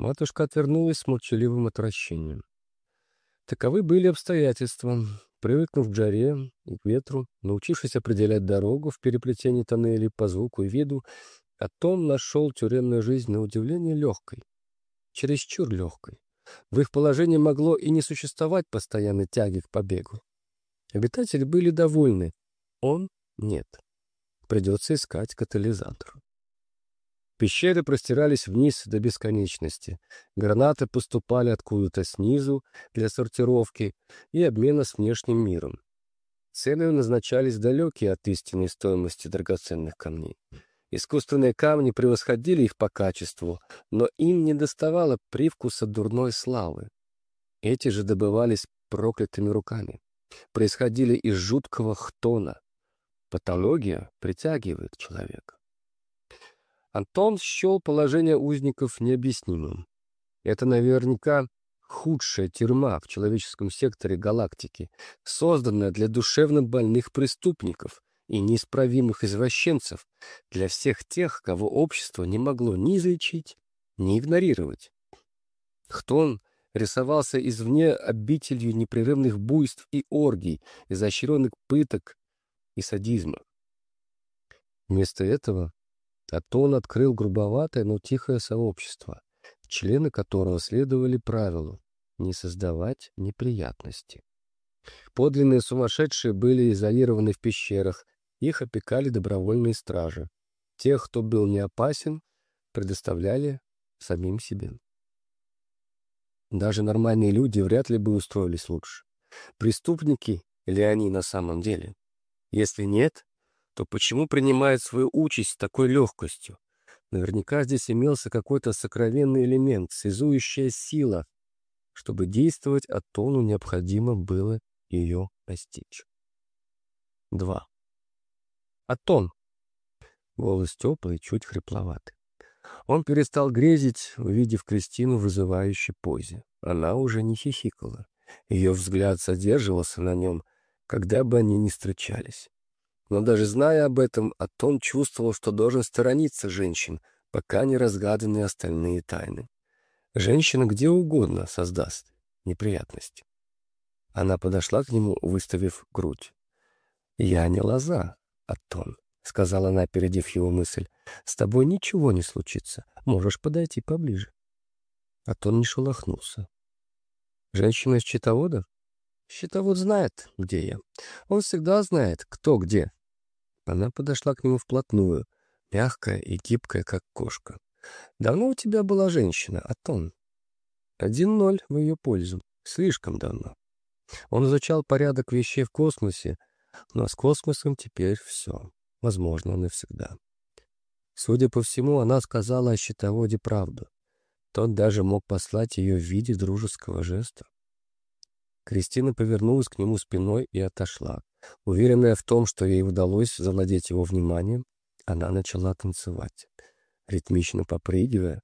Матушка отвернулась с молчаливым отвращением. Таковы были обстоятельства. Привыкнув к жаре и к ветру, научившись определять дорогу в переплетении тоннелей по звуку и виду, Атон нашел тюремную жизнь на удивление легкой. Чересчур легкой. В их положении могло и не существовать постоянной тяги к побегу. Обитатели были довольны. Он — нет. Придется искать катализатор. Пещеры простирались вниз до бесконечности. Гранаты поступали откуда-то снизу для сортировки и обмена с внешним миром. Цены назначались далекие от истинной стоимости драгоценных камней. Искусственные камни превосходили их по качеству, но им не доставало привкуса дурной славы. Эти же добывались проклятыми руками. Происходили из жуткого хтона. Патология притягивает человека. Антон счел положение узников необъяснимым. Это наверняка худшая тюрьма в человеческом секторе галактики, созданная для душевно больных преступников и неисправимых извращенцев, для всех тех, кого общество не могло ни излечить, ни игнорировать. Хтон рисовался извне обителью непрерывных буйств и оргий, изощренных пыток и садизма. Вместо этого Атон открыл грубоватое, но тихое сообщество, члены которого следовали правилу не создавать неприятности. Подлинные сумасшедшие были изолированы в пещерах, их опекали добровольные стражи. Тех, кто был не опасен, предоставляли самим себе. Даже нормальные люди вряд ли бы устроились лучше. Преступники ли они на самом деле? Если нет, то почему принимает свою участь с такой легкостью? Наверняка здесь имелся какой-то сокровенный элемент, связующая сила. Чтобы действовать, Атону необходимо было ее постичь. 2. Атон. Голос теплый, чуть хрипловатый. Он перестал грезить, увидев Кристину в вызывающей позе. Она уже не хихикала. Ее взгляд задерживался на нем, когда бы они ни встречались. Но даже зная об этом, Атон чувствовал, что должен сторониться женщин, пока не разгаданы остальные тайны. Женщина где угодно создаст неприятности. Она подошла к нему, выставив грудь. «Я не лоза, Атон», — сказала она, опередив его мысль. «С тобой ничего не случится. Можешь подойти поближе». Атон не шелохнулся. «Женщина из щитовода?» «Щитовод знает, где я. Он всегда знает, кто где. Она подошла к нему вплотную, мягкая и гибкая, как кошка. «Давно у тебя была женщина, Атон?» «Один ноль в ее пользу. Слишком давно». Он изучал порядок вещей в космосе, но с космосом теперь все. Возможно, навсегда. Судя по всему, она сказала о щитоводе правду. Тот даже мог послать ее в виде дружеского жеста. Кристина повернулась к нему спиной и отошла. Уверенная в том, что ей удалось завладеть его вниманием, она начала танцевать, ритмично попрыгивая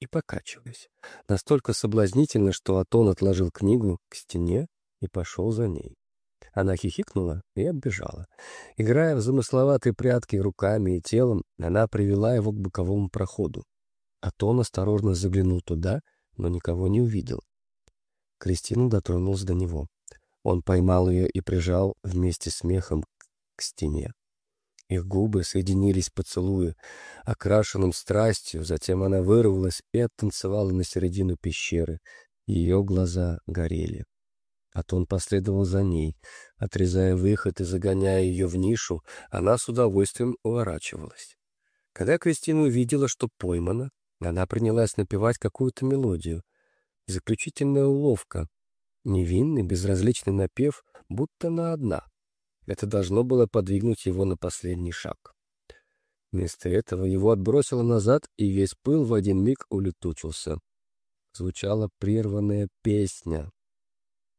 и покачиваясь. Настолько соблазнительно, что Атон отложил книгу к стене и пошел за ней. Она хихикнула и отбежала. Играя в замысловатые прятки руками и телом, она привела его к боковому проходу. Атон осторожно заглянул туда, но никого не увидел. Кристина дотронулась до него. Он поймал ее и прижал вместе с мехом к стене. Их губы соединились поцелуя, окрашенным страстью, затем она вырвалась и оттанцевала на середину пещеры. Ее глаза горели. Атон последовал за ней. Отрезая выход и загоняя ее в нишу, она с удовольствием уворачивалась. Когда Кристина увидела, что поймана, она принялась напевать какую-то мелодию. Заключительная уловка, Невинный, безразличный напев, будто на одна. Это должно было подвигнуть его на последний шаг. Вместо этого его отбросило назад, и весь пыл в один миг улетучился. Звучала прерванная песня.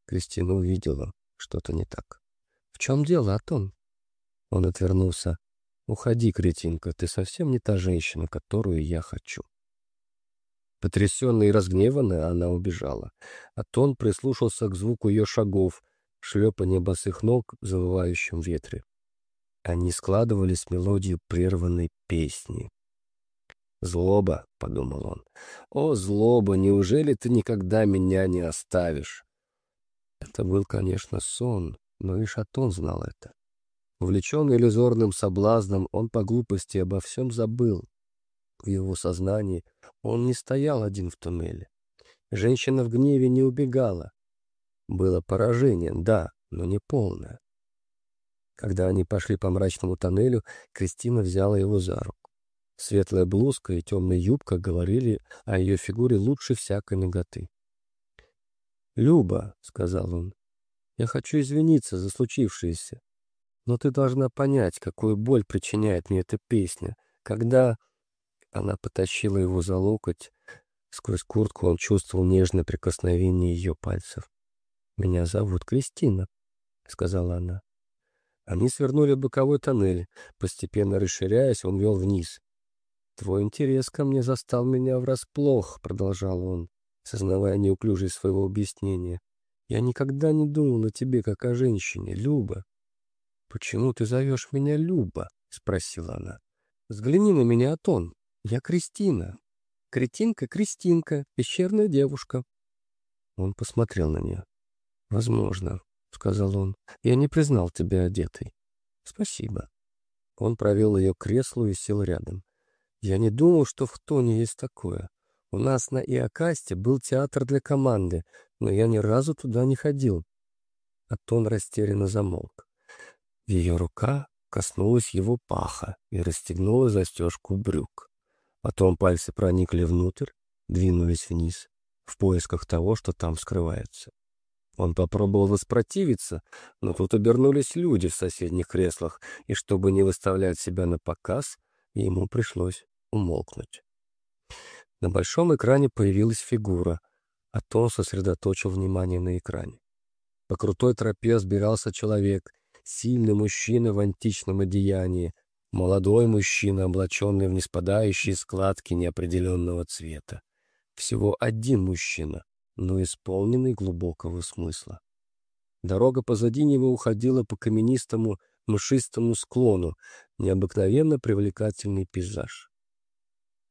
Кристина увидела, что-то не так. «В чем дело, Атон?» Он отвернулся. «Уходи, кретинка, ты совсем не та женщина, которую я хочу». Потрясенная и разгневанная, она убежала. А Тон прислушался к звуку ее шагов, шлепания босых ног в завывающем ветре. Они складывались в мелодию прерванной песни. «Злоба», — подумал он. «О, злоба, неужели ты никогда меня не оставишь?» Это был, конечно, сон, но и Шатон знал это. Увлеченный иллюзорным соблазном, он по глупости обо всем забыл. В его сознании он не стоял один в туннеле. Женщина в гневе не убегала. Было поражение, да, но не полное. Когда они пошли по мрачному тоннелю, Кристина взяла его за руку. Светлая блузка и темная юбка говорили о ее фигуре лучше всякой ноготы. «Люба», — сказал он, — «я хочу извиниться за случившееся, но ты должна понять, какую боль причиняет мне эта песня, когда...» Она потащила его за локоть. Сквозь куртку он чувствовал нежное прикосновение ее пальцев. «Меня зовут Кристина», — сказала она. Они свернули боковой тоннель. Постепенно расширяясь, он вел вниз. «Твой интерес ко мне застал меня врасплох», — продолжал он, сознавая неуклюжесть своего объяснения. «Я никогда не думал о тебе, как о женщине, Люба». «Почему ты зовешь меня Люба?» — спросила она. «Взгляни на меня, Атон. Я Кристина. Кретинка-Кристинка, пещерная девушка». Он посмотрел на нее. «Возможно», — сказал он. «Я не признал тебя одетой». «Спасибо». Он провел ее к креслу и сел рядом. «Я не думал, что в Тоне есть такое. У нас на Иокасте был театр для команды, но я ни разу туда не ходил». А Тон растерянно замолк. Ее рука коснулась его паха и расстегнула застежку брюк. Потом пальцы проникли внутрь, двинулись вниз, в поисках того, что там скрывается. Он попробовал воспротивиться, но тут обернулись люди в соседних креслах, и чтобы не выставлять себя на показ, ему пришлось умолкнуть. На большом экране появилась фигура, а Том сосредоточил внимание на экране. По крутой тропе сбирался человек, сильный мужчина в античном одеянии, Молодой мужчина, облаченный в неспадающие складки неопределенного цвета. Всего один мужчина, но исполненный глубокого смысла. Дорога позади него уходила по каменистому, мшистому склону, необыкновенно привлекательный пейзаж.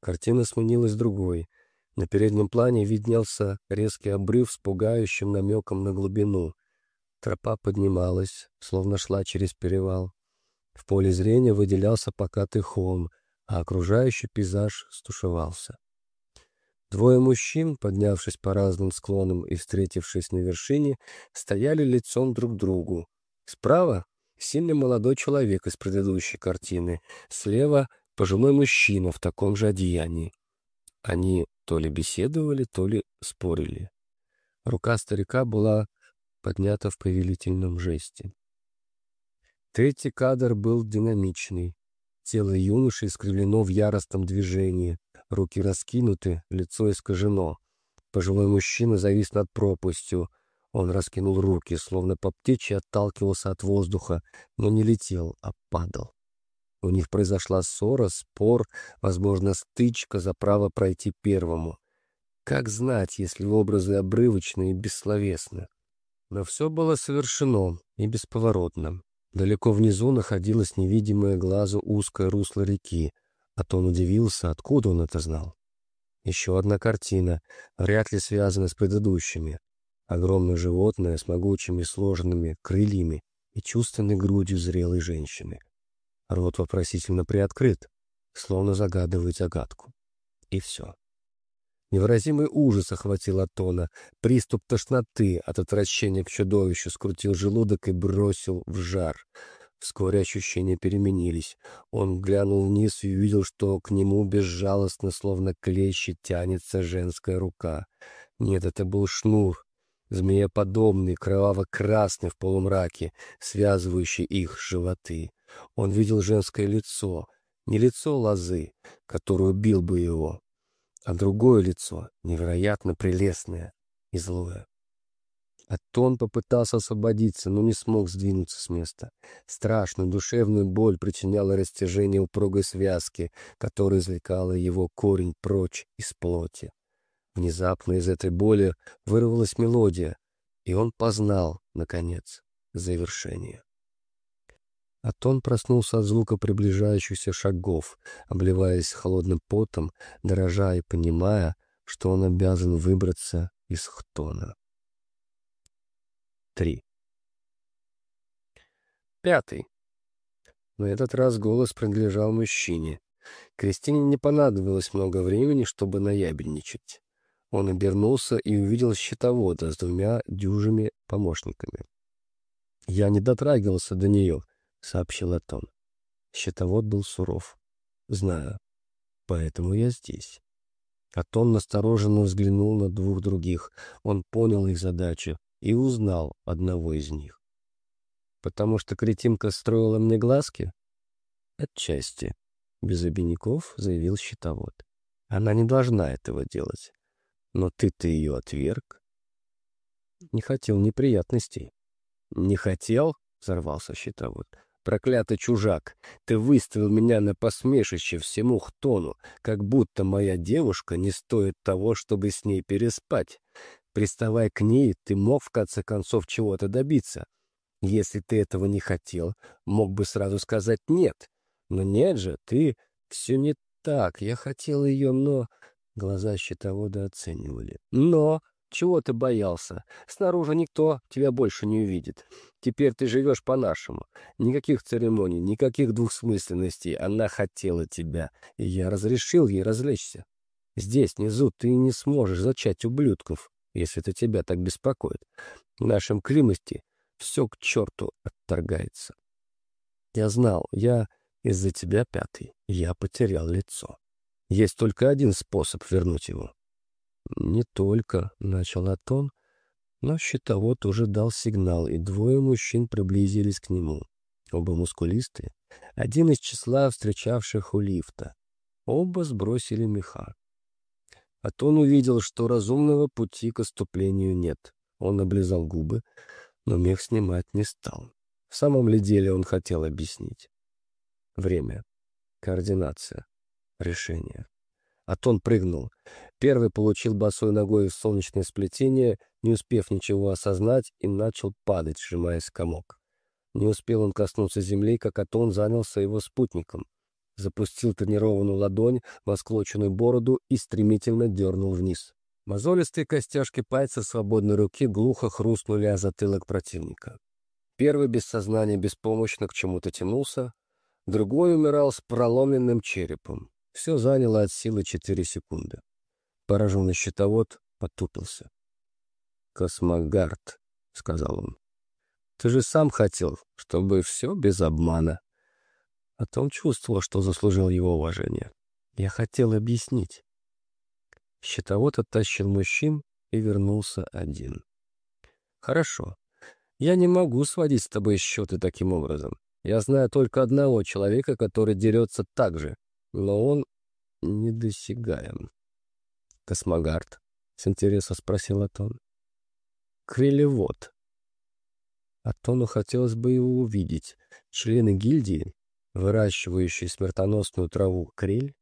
Картина сменилась другой. На переднем плане виднелся резкий обрыв с пугающим намеком на глубину. Тропа поднималась, словно шла через перевал. В поле зрения выделялся покатый холм, а окружающий пейзаж стушевался. Двое мужчин, поднявшись по разным склонам и встретившись на вершине, стояли лицом друг к другу. Справа — сильный молодой человек из предыдущей картины, слева — пожилой мужчина в таком же одеянии. Они то ли беседовали, то ли спорили. Рука старика была поднята в повелительном жесте. Третий кадр был динамичный. Тело юноши искривлено в яростном движении, руки раскинуты, лицо искажено. Пожилой мужчина завис над пропастью. Он раскинул руки, словно по птичьи отталкивался от воздуха, но не летел, а падал. У них произошла ссора, спор, возможно, стычка за право пройти первому. Как знать, если образы обрывочны и бессловесны? Но все было совершено и бесповоротно. Далеко внизу находилось невидимое глазу узкое русло реки, а то он удивился, откуда он это знал. Еще одна картина, вряд ли связана с предыдущими. Огромное животное с могучими сложенными крыльями и чувственной грудью зрелой женщины. Рот вопросительно приоткрыт, словно загадывает загадку. И все. Невыразимый ужас охватил Атона. Приступ тошноты от отвращения к чудовищу скрутил желудок и бросил в жар. Вскоре ощущения переменились. Он глянул вниз и увидел, что к нему безжалостно, словно клещи, тянется женская рука. Нет, это был шнур, змееподобный, кроваво-красный в полумраке, связывающий их животы. Он видел женское лицо, не лицо лозы, которую бил бы его, а другое лицо, невероятно прелестное и злое. Атон попытался освободиться, но не смог сдвинуться с места. Страшную душевную боль причиняло растяжение упругой связки, которая извлекала его корень прочь из плоти. Внезапно из этой боли вырвалась мелодия, и он познал, наконец, завершение. Атон проснулся от звука приближающихся шагов, обливаясь холодным потом, дрожа и понимая, что он обязан выбраться из Хтона. 3. Пятый. На этот раз голос принадлежал мужчине. Кристине не понадобилось много времени, чтобы наябедничать. Он обернулся и увидел щитовода с двумя дюжими помощниками. «Я не дотрагивался до нее», — сообщил Атон. Щитовод был суров. «Знаю. Поэтому я здесь». Атон настороженно взглянул на двух других. Он понял их задачу и узнал одного из них. «Потому что кретинка строила мне глазки?» «Отчасти», — без обиняков заявил щитовод. «Она не должна этого делать. Но ты-то ее отверг?» «Не хотел неприятностей». «Не хотел?» — взорвался щитовод. Проклятый чужак, ты выставил меня на посмешище всему Хтону, как будто моя девушка не стоит того, чтобы с ней переспать. Приставая к ней, ты мог в конце концов чего-то добиться. Если ты этого не хотел, мог бы сразу сказать «нет». Но нет же, ты... Все не так, я хотел ее, но... Глаза щитовода оценивали. Но... Чего ты боялся? Снаружи никто тебя больше не увидит. Теперь ты живешь по-нашему. Никаких церемоний, никаких двухсмысленностей. Она хотела тебя, и я разрешил ей развлечься. Здесь, внизу, ты не сможешь зачать ублюдков, если это тебя так беспокоит. В нашем климате все к черту отторгается. Я знал, я из-за тебя пятый. Я потерял лицо. Есть только один способ вернуть его. «Не только», — начал Атон, но щитовод уже дал сигнал, и двое мужчин приблизились к нему. Оба мускулистые, один из числа встречавших у лифта. Оба сбросили меха. Атон увидел, что разумного пути к оступлению нет. Он облизал губы, но мех снимать не стал. В самом ли деле он хотел объяснить? Время. Координация. Решение. Атон прыгнул. Первый получил босой ногой в солнечное сплетение, не успев ничего осознать, и начал падать, сжимаясь в комок. Не успел он коснуться земли, как Атон занялся его спутником. Запустил тренированную ладонь в осклоченную бороду и стремительно дернул вниз. Мозолистые костяшки пальцев свободной руки глухо хрустнули о затылок противника. Первый без сознания беспомощно к чему-то тянулся, другой умирал с проломленным черепом. Все заняло от силы четыре секунды. Пораженный щитовод потупился. «Космогард», — сказал он, — «ты же сам хотел, чтобы все без обмана». А то он чувствовал, что заслужил его уважение. Я хотел объяснить. Щитовод оттащил мужчин и вернулся один. «Хорошо. Я не могу сводить с тобой счеты таким образом. Я знаю только одного человека, который дерется так же, но он недосягаем. Космогард, с интересом спросил Атон. Крылевод. Атону хотелось бы его увидеть. Члены гильдии, выращивающие смертоносную траву крель,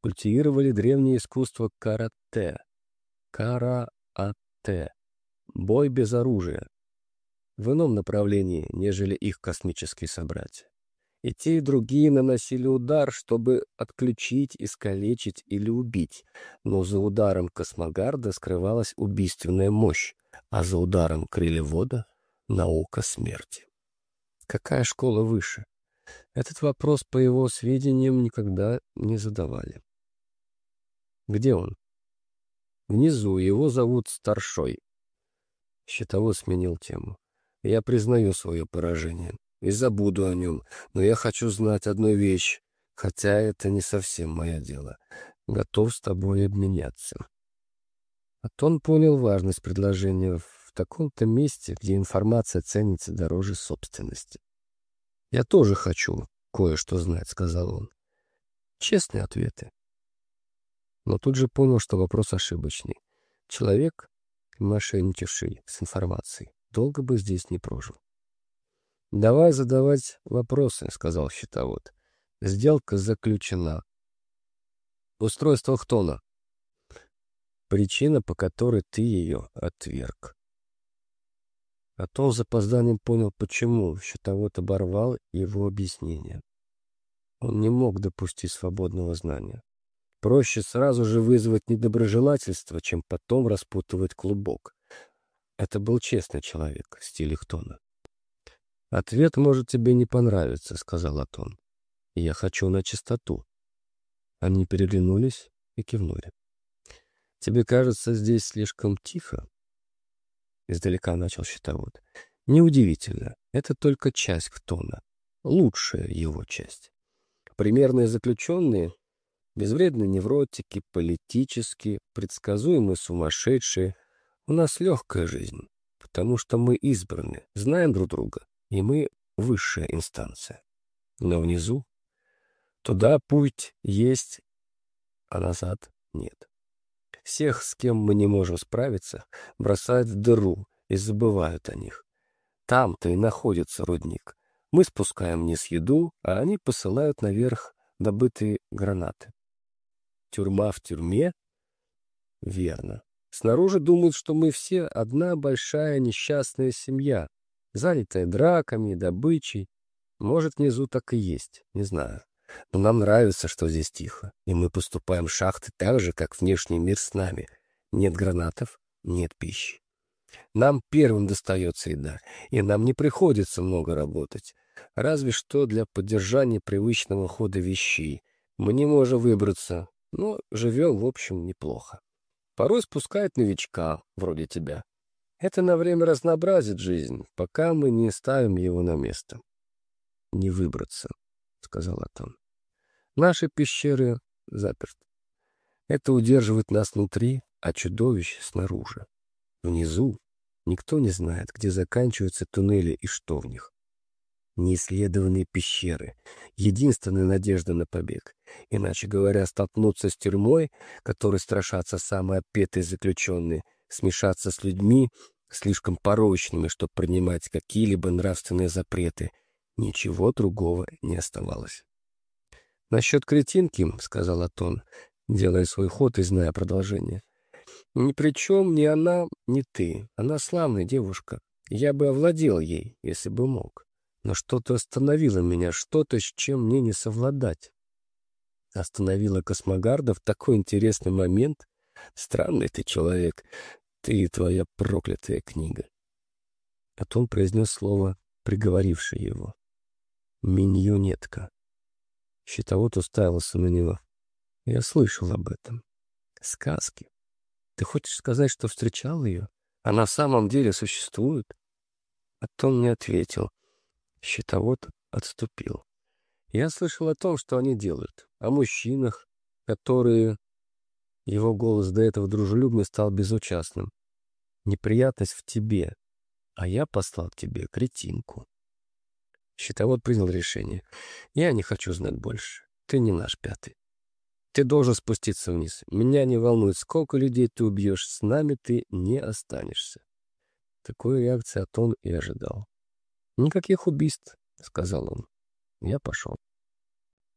культивировали древнее искусство карате. Кара-ате. Бой без оружия. В ином направлении, нежели их космические собратья. И те, и другие наносили удар, чтобы отключить, искалечить или убить. Но за ударом космогарда скрывалась убийственная мощь, а за ударом крылевода — наука смерти. Какая школа выше? Этот вопрос, по его сведениям, никогда не задавали. Где он? Внизу, его зовут Старшой. Щитовод сменил тему. Я признаю свое поражение и забуду о нем, но я хочу знать одну вещь, хотя это не совсем мое дело. Готов с тобой обменяться. Атон понял важность предложения в таком-то месте, где информация ценится дороже собственности. «Я тоже хочу кое-что знать», — сказал он. Честные ответы. Но тут же понял, что вопрос ошибочный. Человек, мошенничавший с информацией, долго бы здесь не прожил. «Давай задавать вопросы», — сказал щитовод. «Сделка заключена». «Устройство Хтона». «Причина, по которой ты ее отверг». А то с запозданием понял, почему счетовод оборвал его объяснение. Он не мог допустить свободного знания. Проще сразу же вызвать недоброжелательство, чем потом распутывать клубок. Это был честный человек, стиль Ихтона. «Ответ может тебе не понравиться», — сказал Атон. «Я хочу на чистоту». Они переглянулись и кивнули. «Тебе кажется, здесь слишком тихо?» Издалека начал счетовод. «Неудивительно. Это только часть Хтона. Лучшая его часть. Примерные заключенные Безвредные невротики, политические, предсказуемые сумасшедшие. У нас легкая жизнь, потому что мы избраны, знаем друг друга, и мы высшая инстанция. Но внизу туда путь есть, а назад нет. Всех, с кем мы не можем справиться, бросают в дыру и забывают о них. Там-то и находится рудник. Мы спускаем вниз еду, а они посылают наверх добытые гранаты. Тюрьма в тюрьме? Верно. Снаружи думают, что мы все одна большая несчастная семья, занятая драками, добычей. Может, внизу так и есть, не знаю. Но нам нравится, что здесь тихо, и мы поступаем в шахты так же, как внешний мир с нами. Нет гранатов, нет пищи. Нам первым достается еда, и нам не приходится много работать, разве что для поддержания привычного хода вещей. Мы не можем выбраться, но живем, в общем, неплохо. Порой спускает новичка, вроде тебя. Это на время разнообразит жизнь, пока мы не ставим его на место. — Не выбраться, — сказал Атон. — Наши пещеры заперты. Это удерживает нас внутри, а чудовищ снаружи. Внизу никто не знает, где заканчиваются туннели и что в них. Неисследованные пещеры — единственная надежда на побег. Иначе говоря, столкнуться с тюрьмой, которой страшатся самые опетые заключенные, смешаться с людьми, слишком порочными, чтобы принимать какие-либо нравственные запреты. Ничего другого не оставалось. «Насчет кретинки», — сказал Атон, делая свой ход и зная продолжение. «Ни при чем ни она, ни ты. Она славная девушка. Я бы овладел ей, если бы мог. Но что-то остановило меня, что-то, с чем мне не совладать. Остановила Космогарда в такой интересный момент. Странный ты человек, ты и твоя проклятая книга. Потом произнес слово, приговорившее его. Миньонетка. Щитовод уставился на него. Я слышал об этом. Сказки. Ты хочешь сказать, что встречал ее? А на самом деле существует? А Том не ответил. Щитовод отступил. Я слышал о том, что они делают, о мужчинах, которые... Его голос до этого дружелюбный стал безучастным. Неприятность в тебе, а я послал тебе кретинку. Щитовод принял решение. Я не хочу знать больше. Ты не наш пятый. Ты должен спуститься вниз. Меня не волнует, сколько людей ты убьешь. С нами ты не останешься. Такой реакции от он и ожидал. «Никаких убийств», — сказал он. Я пошел.